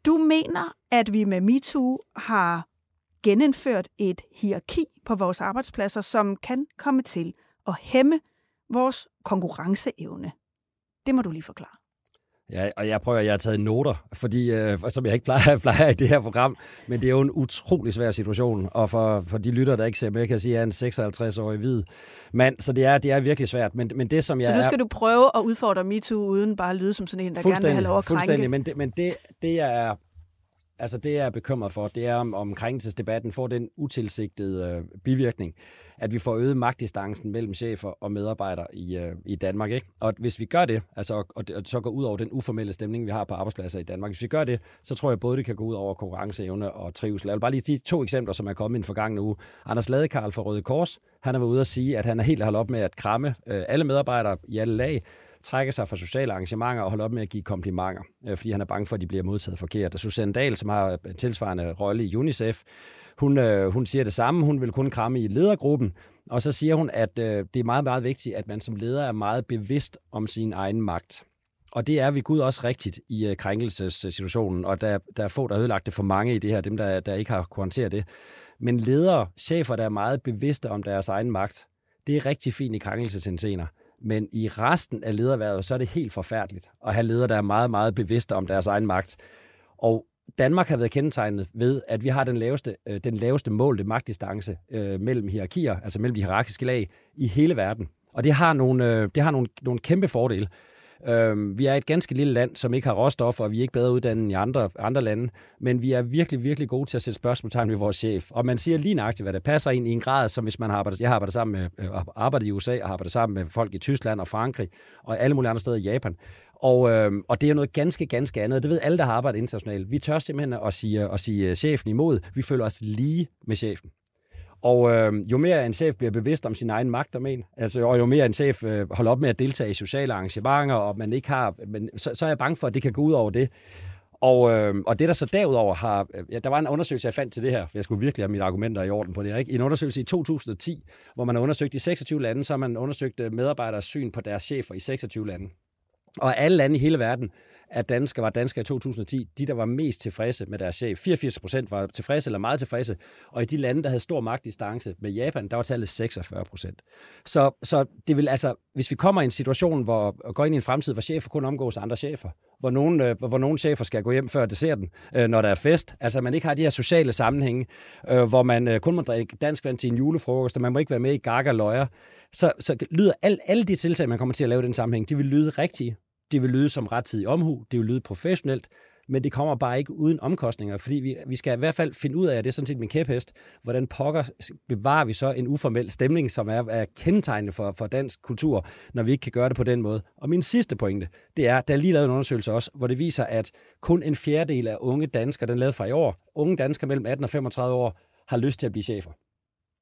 Du mener, at vi med MeToo har genindført et hierarki på vores arbejdspladser, som kan komme til at hæmme vores konkurrenceevne. Det må du lige forklare. Ja, og jeg prøver, jeg har taget noter, fordi, øh, som jeg ikke plejer, plejer i det her program, men det er jo en utrolig svær situation, og for, for de lytter, der ikke ser med, kan jeg sige, at jeg er en 56-årig hvid mand, så det er, det er virkelig svært. Men, men det, som jeg så nu skal er, du prøve at udfordre MeToo, uden bare at lyde som sådan en, der gerne vil have lov at krænke? Fuldstændig, men det, men det, det jeg er Altså det, jeg er bekymret for, det er, om, om krænkelsesdebatten får den utilsigtede øh, bivirkning, at vi får øget magtdistancen mellem chefer og medarbejdere i, øh, i Danmark. Ikke? Og hvis vi gør det, altså, og, og så går ud over den uformelle stemning, vi har på arbejdspladser i Danmark, hvis vi gør det, så tror jeg både, det kan gå ud over konkurrenceevne og trivsel. Jeg vil bare lige de to eksempler, som er kommet i en forgangne uge. Anders Ladekarl fra Røde Kors, han har været ude at sige, at han er helt holdt op med at kramme øh, alle medarbejdere i alle lag, trække sig fra sociale arrangementer og holde op med at give komplimenter, øh, fordi han er bange for, at de bliver modtaget forkert. Og Susanne Dahl, som har en tilsvarende rolle i UNICEF, hun, øh, hun siger det samme. Hun vil kun kramme i ledergruppen. Og så siger hun, at øh, det er meget, meget vigtigt, at man som leder er meget bevidst om sin egen magt. Og det er vi Gud også rigtigt i øh, krænkelsessituationen, og der, der er få, der har ødelagt det for mange i det her, dem der, der ikke har kunnet håndtere det. Men ledere, chefer, der er meget bevidste om deres egen magt, det er rigtig fint i krænkelsesindsener. Men i resten af lederværet, så er det helt forfærdeligt at have ledere, der er meget, meget bevidste om deres egen magt. Og Danmark har været kendetegnet ved, at vi har den laveste, øh, den laveste målte magtdistance øh, mellem hierarkier, altså mellem de hierarkiske lag i hele verden. Og det har nogle, øh, det har nogle, nogle kæmpe fordele. Øhm, vi er et ganske lille land, som ikke har råstoffer, og vi er ikke bedre uddannet end i andre, andre lande, men vi er virkelig, virkelig gode til at sætte spørgsmålstegn ved vores chef. Og man siger lige nøjagtigt, hvad der passer ind i en grad, som hvis man har arbejdet, jeg har arbejdet sammen med, øh, arbejdet i USA, og har arbejdet sammen med folk i Tyskland og Frankrig, og alle mulige andre steder i Japan. Og, øh, og det er noget ganske, ganske andet. Det ved alle, der har arbejdet internationalt. Vi tør simpelthen at sige, at sige øh, chefen imod. Vi føler os lige med chefen. Og øh, jo mere en chef bliver bevidst om sin egen magt, men, altså, og jo mere en chef øh, holder op med at deltage i sociale arrangementer, og man ikke har, men, så, så er jeg bange for, at det kan gå ud over det. Og, øh, og det, der så derudover har... Øh, ja, der var en undersøgelse, jeg fandt til det her, for jeg skulle virkelig have mine argumenter i orden på det. Ikke? En undersøgelse i 2010, hvor man har undersøgt i 26 lande, så har man undersøgt øh, medarbejderes syn på deres chefer i 26 lande. Og alle lande i hele verden af danskere var danskere i 2010, de der var mest tilfredse med deres chef. 84 procent var tilfredse eller meget tilfredse, og i de lande, der havde stor magtdistance med Japan, der var tallet 46 procent. Så, så det vil altså, hvis vi kommer i en situation, hvor går ind i en fremtid, hvor chefer kun omgås andre chefer, hvor nogen, øh, hvor nogen chefer skal gå hjem før desserten, øh, når der er fest, altså man ikke har de her sociale sammenhænge, øh, hvor man øh, kun må drikke dansk vand til en julefrokost, og man må ikke være med i gaga løjer, så, så lyder al, alle de tiltag, man kommer til at lave i den sammenhæng, de vil lyde rigtige, det vil lyde som rettidig omhu, det vil lyde professionelt, men det kommer bare ikke uden omkostninger, fordi vi, vi skal i hvert fald finde ud af, at det er sådan set min kæphest, hvordan pokker bevarer vi så en uformel stemning, som er, er kendetegnende for, for dansk kultur, når vi ikke kan gøre det på den måde. Og min sidste pointe, det er, der er lige lavet en undersøgelse også, hvor det viser, at kun en fjerdedel af unge danskere, den lavede fra i år, unge danskere mellem 18 og 35 år, har lyst til at blive chefer.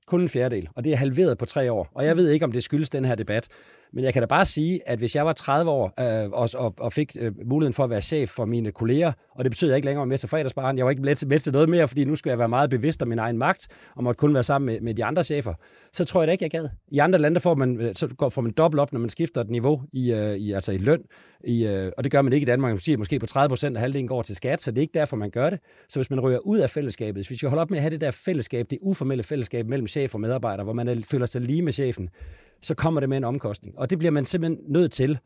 Kun en fjerdedel, og det er halveret på tre år. Og jeg ved ikke, om det skyldes den her debat, men jeg kan da bare sige, at hvis jeg var 30 år øh, og, og, og fik øh, muligheden for at være chef for mine kolleger, og det betød, at jeg ikke længere var med til fredagsbaren, jeg var ikke med til, med til noget mere, fordi nu skulle jeg være meget bevidst om min egen magt, og måtte kun være sammen med, med de andre chefer, så tror jeg da ikke, jeg gad. I andre lande får man, øh, så går, får man dobbelt op, når man skifter et niveau i, øh, i, altså i løn, i, øh, og det gør man ikke i Danmark. Man siger måske på 30 procent af halvdelen går til skat, så det er ikke derfor, man gør det. Så hvis man ryger ud af fællesskabet, hvis vi skal holde op med at have det der fællesskab, det uformelle fællesskab mellem chef og medarbejder, hvor man føler sig lige med chefen, så kommer det med en omkostning. Og det bliver man simpelthen nødt til,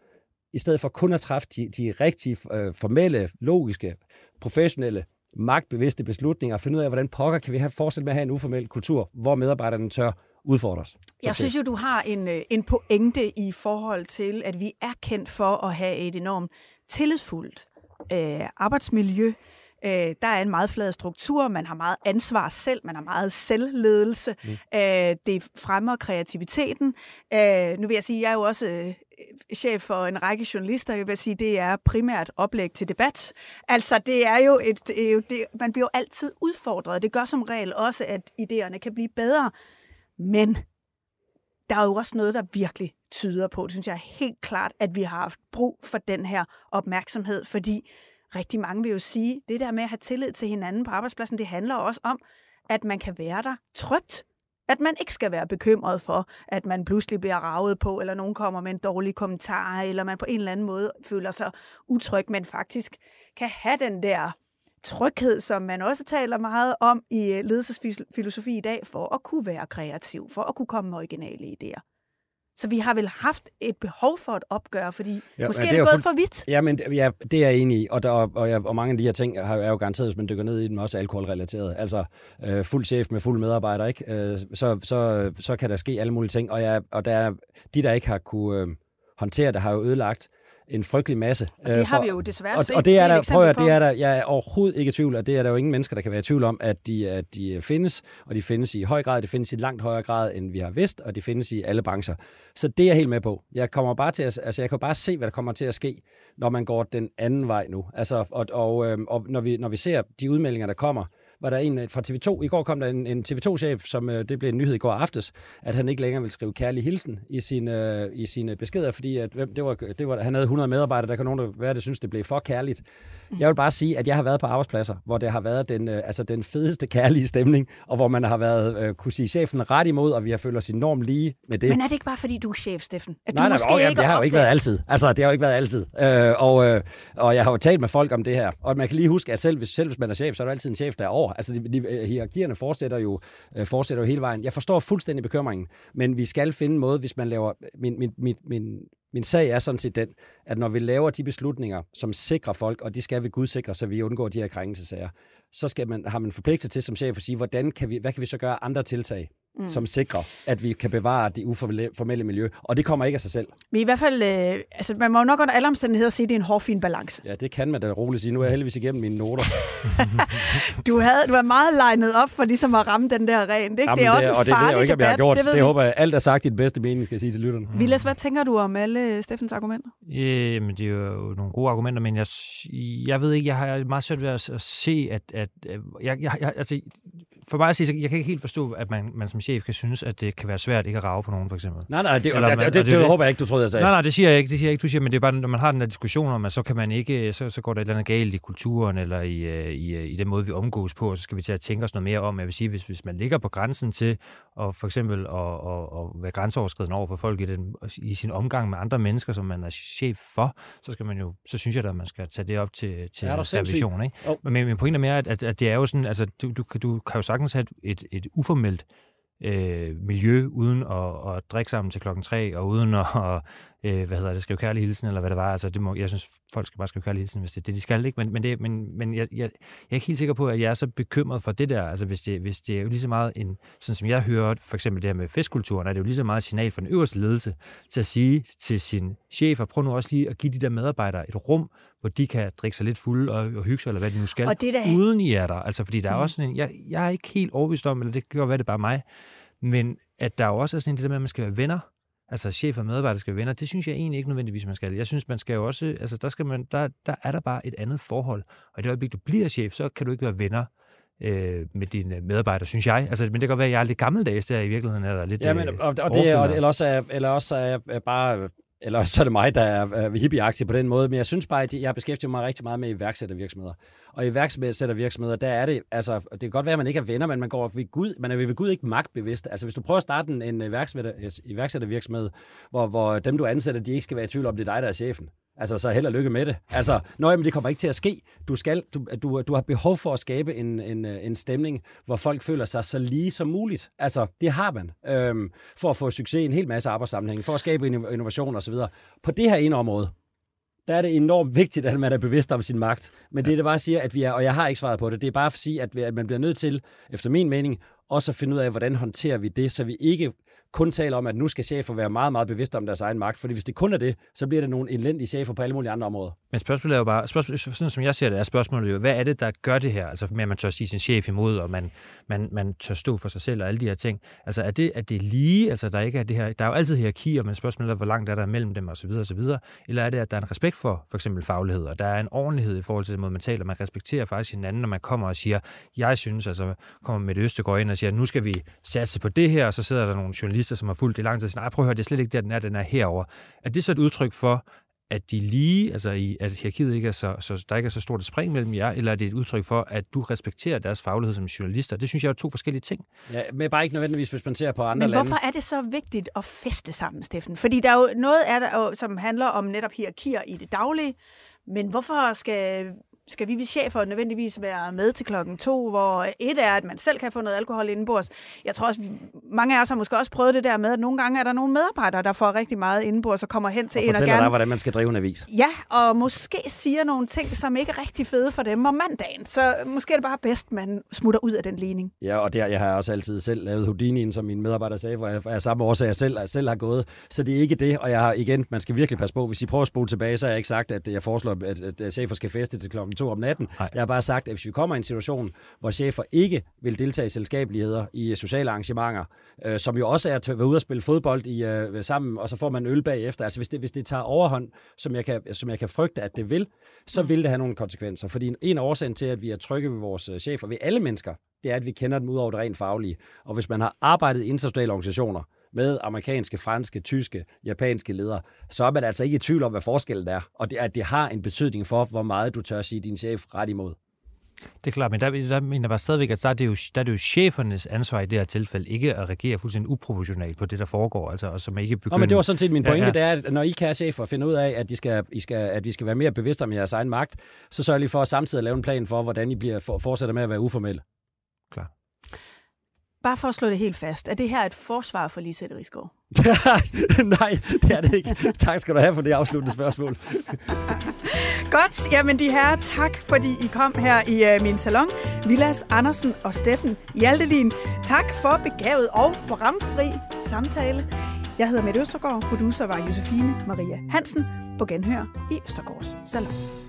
i stedet for kun at træffe de, de rigtige, øh, formelle, logiske, professionelle, magtbevidste beslutninger, og finde ud af, hvordan pokker kan vi have, fortsætte med at have en uformel kultur, hvor medarbejderne tør udfordre os. Jeg synes jo, du har en, øh, en pointe i forhold til, at vi er kendt for at have et enormt tillidsfuldt øh, arbejdsmiljø, Øh, der er en meget flad struktur, man har meget ansvar selv, man har meget selvledelse. Mm. Øh, det fremmer kreativiteten. Øh, nu vil jeg sige, jeg er jo også øh, chef for en række journalister. Jeg vil sige, det er primært oplæg til debat. Altså, det er jo et... Det, man bliver jo altid udfordret. Det gør som regel også, at idéerne kan blive bedre. Men der er jo også noget, der virkelig tyder på. Det synes jeg er helt klart, at vi har haft brug for den her opmærksomhed, fordi rigtig mange vil jo sige, det der med at have tillid til hinanden på arbejdspladsen, det handler også om, at man kan være der trygt. At man ikke skal være bekymret for, at man pludselig bliver ravet på, eller nogen kommer med en dårlig kommentar, eller man på en eller anden måde føler sig utryg, men faktisk kan have den der tryghed, som man også taler meget om i øh, ledelsesfilosofi i dag, for at kunne være kreativ, for at kunne komme med originale idéer. Så vi har vel haft et behov for et opgør, fordi ja, måske er det, er det gået for vidt. Ja, men ja, det er jeg enig i, og, der, og, og, og mange af de her ting har, er jo garanteret, hvis man dykker ned i dem, også alkoholrelateret. Altså øh, fuld chef med fuld medarbejder, ikke? Øh, så, så, så kan der ske alle mulige ting, og, jeg, og der er, de, der ikke har kunne øh, håndtere det, har jo ødelagt en frygtelig masse. Og det øh, for, har vi jo desværre og, set. Og det er der, prøv at, det er der, jeg er overhovedet ikke i tvivl, og det er der jo ingen mennesker, der kan være i tvivl om, at de, at de findes, og de findes i høj grad, de findes i langt højere grad, end vi har vidst, og de findes i alle brancher. Så det er jeg helt med på. Jeg kommer bare til at, altså jeg kan bare se, hvad der kommer til at ske, når man går den anden vej nu. Altså, og, og, øhm, og når, vi, når vi ser de udmeldinger, der kommer, var der en øh, fra TV2. I går kom der en, en TV2-chef, som øh, det blev en nyhed i går aftes, at han ikke længere vil skrive kærlig hilsen i sine, øh, i sine beskeder, fordi at, det var, det var, han havde 100 medarbejdere, der kan nogen, der være, der synes, det blev for kærligt. Jeg vil bare sige, at jeg har været på arbejdspladser, hvor det har været den, øh, altså den fedeste kærlige stemning, og hvor man har været, øh, kunne sige chefen ret imod, og vi har følt os enormt lige med det. Men er det ikke bare, fordi du er chef, Steffen? At nej, du nej, måske nej, ikke det har jo ikke været altid. Altså, det har jo ikke været altid. Øh, og, øh, og jeg har jo talt med folk om det her, og man kan lige huske, at selv hvis, selv hvis man er chef, så er der altid en chef, der er over. Altså, de, de, hierarkierne fortsætter jo, øh, fortsætter jo hele vejen. Jeg forstår fuldstændig bekymringen, men vi skal finde en måde, hvis man laver... Min, min, min, min, min sag er sådan set den, at når vi laver de beslutninger, som sikrer folk, og de skal vi gudsikre, så vi undgår de her krænkelsesager, så skal man, har man forpligtet til som chef at sige, hvordan kan vi, hvad kan vi så gøre andre tiltag, mm. som sikrer, at vi kan bevare det uformelle miljø. Og det kommer ikke af sig selv. Men i hvert fald, øh, altså man må jo nok under alle omstændigheder sige, at det er en hårfin balance. Ja, det kan man da roligt sige. Nu er jeg heldigvis igennem mine noter. du, havde, du var meget legnet op for ligesom at ramme den der ren. Ikke? Jamen, det er også det, en og det ved jeg jo ikke, om jeg har gjort. Det, det håber jeg, alt er sagt i den bedste mening, skal jeg sige til lytterne. Mm. Vilas, hvad tænker du om alle Steffens argumenter? Jamen, det er jo nogle gode argumenter, men jeg, jeg ved ikke, jeg har meget svært ved at, se, at, at, at jeg, jeg, jeg, altså, for mig at sige, jeg kan ikke helt forstå, at man, man som chef kan synes, at det kan være svært ikke at rave på nogen, for eksempel. Nej, nej, det, Eller, det, det, det, det, det, håber jeg ikke, du troede, jeg sagde. Nej, nej, det siger jeg ikke, det siger jeg ikke, du siger, men det er bare, når man har den der diskussion om, at så kan man ikke, så, så går der et eller andet galt i kulturen, eller i, øh, i, øh, i den måde, vi omgås på, og så skal vi til at tænke os noget mere om. Jeg vil sige, hvis, hvis man ligger på grænsen til, og for eksempel at, at, at være grænseoverskridende over for folk i, den, i sin omgang med andre mennesker, som man er chef for, så skal man jo, så synes jeg da, at man skal tage det op til, til revision. Ikke? Oh. Men min pointe er mere, at, at, at, det er jo sådan, altså, du, du, du kan jo sagtens have et, et uformelt øh, miljø, uden at, at drikke sammen til klokken tre, og uden at, øh, hvad hedder det, skrive kærlig hilsen, eller hvad det var. Altså, det må, jeg synes, folk skal bare skrive kærlig hilsen, hvis det er det, de skal, ikke? Men, men, det, men, men jeg, jeg, jeg er ikke helt sikker på, at jeg er så bekymret for det der. Altså, hvis det, hvis det er jo lige så meget en, sådan som jeg hører, for eksempel det her med festkulturen, er det jo lige så meget signal for den øverste ledelse til at sige til sin chef, prøv nu også lige at give de der medarbejdere et rum, hvor de kan drikke sig lidt fulde og, og hygge sig, eller hvad de nu skal, og det der... uden I er der. Altså, fordi der er mm. også sådan en, jeg, jeg er ikke helt overbevist om, eller det kan godt være, det er bare mig, men at der jo også er sådan en, det der med, at man skal være venner, altså chef og medarbejder skal være venner, det synes jeg egentlig ikke nødvendigvis, man skal. Jeg synes, man skal jo også, altså der, skal man, der, der er der bare et andet forhold. Og i det øjeblik, du bliver chef, så kan du ikke være venner øh, med dine medarbejdere, synes jeg. Altså, men det kan godt være, at jeg er lidt gammeldags der i virkeligheden, eller lidt Ja, men, og, og det, og, eller, også er, eller også er jeg bare eller så er det mig, der er hippieaktiv på den måde, men jeg synes bare, at jeg beskæftiger mig rigtig meget med iværksættervirksomheder. Og iværksættervirksomheder, der er det, altså, det kan godt være, at man ikke er venner, men man går ved Gud, man er ved Gud ikke magtbevidst. Altså, hvis du prøver at starte en iværksætter, iværksættervirksomhed, hvor, hvor dem, du ansætter, de ikke skal være i tvivl om, det er dig, der er chefen. Altså, så held og lykke med det. Altså, nøj, men det kommer ikke til at ske. Du, skal, du, du, du har behov for at skabe en, en, en stemning, hvor folk føler sig så lige som muligt. Altså, det har man. Øhm, for at få succes i en hel masse arbejdssammenhæng, for at skabe innovation osv. På det her ene område, der er det enormt vigtigt, at man er bevidst om sin magt. Men det er det bare siger, at vi er, og jeg har ikke svaret på det, det er bare at sige, at man bliver nødt til, efter min mening, også at finde ud af, hvordan håndterer vi det, så vi ikke kun taler om, at nu skal chefer være meget, meget bevidste om deres egen magt. Fordi hvis det kun er det, så bliver det nogle elendige chefer på alle mulige andre områder. Men spørgsmålet er jo bare, spørgsmålet, sådan som jeg ser det, er spørgsmålet jo, hvad er det, der gør det her? Altså med, at man tør sige sin chef imod, og man, man, man tør stå for sig selv og alle de her ting. Altså er det, at det lige, altså der ikke er det her, der er jo altid hierarkier, men spørgsmålet er, hvor langt er der mellem dem osv. osv. Eller er det, at der er en respekt for for eksempel faglighed, og der er en ordentlighed i forhold til den måde, man taler. Man respekterer faktisk hinanden, når man kommer og siger, jeg synes, altså kommer med det Østegård ind og siger, nu skal vi satse på det her, og så sidder der nogle journalister, som har fulgt det i lang tid, siger, nej, prøv at høre, det er slet ikke der, den er, den er herover. Er det så et udtryk for, at de lige, altså i, at hierarkiet ikke er så, så, der ikke er så stort et spring mellem jer, eller er det et udtryk for, at du respekterer deres faglighed som journalister? Det synes jeg er to forskellige ting. Ja, men bare ikke nødvendigvis, hvis man ser på andre Men lande. hvorfor er det så vigtigt at feste sammen, Steffen? Fordi der er jo noget af det, som handler om netop hierarkier i det daglige, men hvorfor skal skal vi, chefer, nødvendigvis være med til klokken to, hvor et er, at man selv kan få noget alkohol indenbords. Jeg tror også, mange af os har måske også prøvet det der med, at nogle gange er der nogle medarbejdere, der får rigtig meget indenbords og kommer hen til og en og gerne... dig, hvordan man skal drive en avis. Ja, og måske siger nogle ting, som ikke er rigtig fede for dem om mandagen. Så måske er det bare bedst, man smutter ud af den ligning. Ja, og der, jeg har også altid selv lavet Houdini'en, som min medarbejder sagde, hvor jeg af samme årsag, jeg selv, jeg selv har gået. Så det er ikke det, og jeg har igen, man skal virkelig passe på. Hvis I prøver at spole tilbage, så har jeg ikke sagt, at jeg foreslår, at, at chefer skal feste til klokken to om natten. Nej. Jeg har bare sagt, at hvis vi kommer i en situation, hvor chefer ikke vil deltage i selskabeligheder, i sociale arrangementer, øh, som jo også er at være ude og spille fodbold i, øh, sammen, og så får man øl bagefter. Altså hvis det, hvis det tager overhånd, som jeg, kan, som jeg kan frygte, at det vil, så vil det have nogle konsekvenser. Fordi en af årsagen til, at vi er trygge ved vores øh, chefer, ved alle mennesker, det er, at vi kender dem ud over det rent faglige. Og hvis man har arbejdet i internationale organisationer, med amerikanske, franske, tyske, japanske ledere, så er man altså ikke i tvivl om, hvad forskellen er. Og det at det har en betydning for, hvor meget du tør sige din chef ret imod. Det er klart, men der, der mener jeg bare stadigvæk, at der er, det jo, der er det jo chefernes ansvar i det her tilfælde, ikke at reagere fuldstændig uproportionalt på det, der foregår, altså, og som ikke begynder... Nå, men det var sådan set min pointe, ja, ja. det er, at når I kan chefer finder ud af, at, de skal, I skal, at vi skal være mere bevidste om jeres egen magt, så sørger lige for at samtidig lave en plan for, hvordan I bliver, for, fortsætter med at være uformelle. Bare for at slå det helt fast, er det her et forsvar for Lisette Rigsgaard? Nej, det er det ikke. Tak skal du have for det afsluttende spørgsmål. Godt, jamen de her tak fordi I kom her i uh, min salon. Vilas Andersen og Steffen Hjaltelin. Tak for begavet og programfri samtale. Jeg hedder Mette Østergaard, producer var Josefine Maria Hansen på Genhør i Østergaards Salon.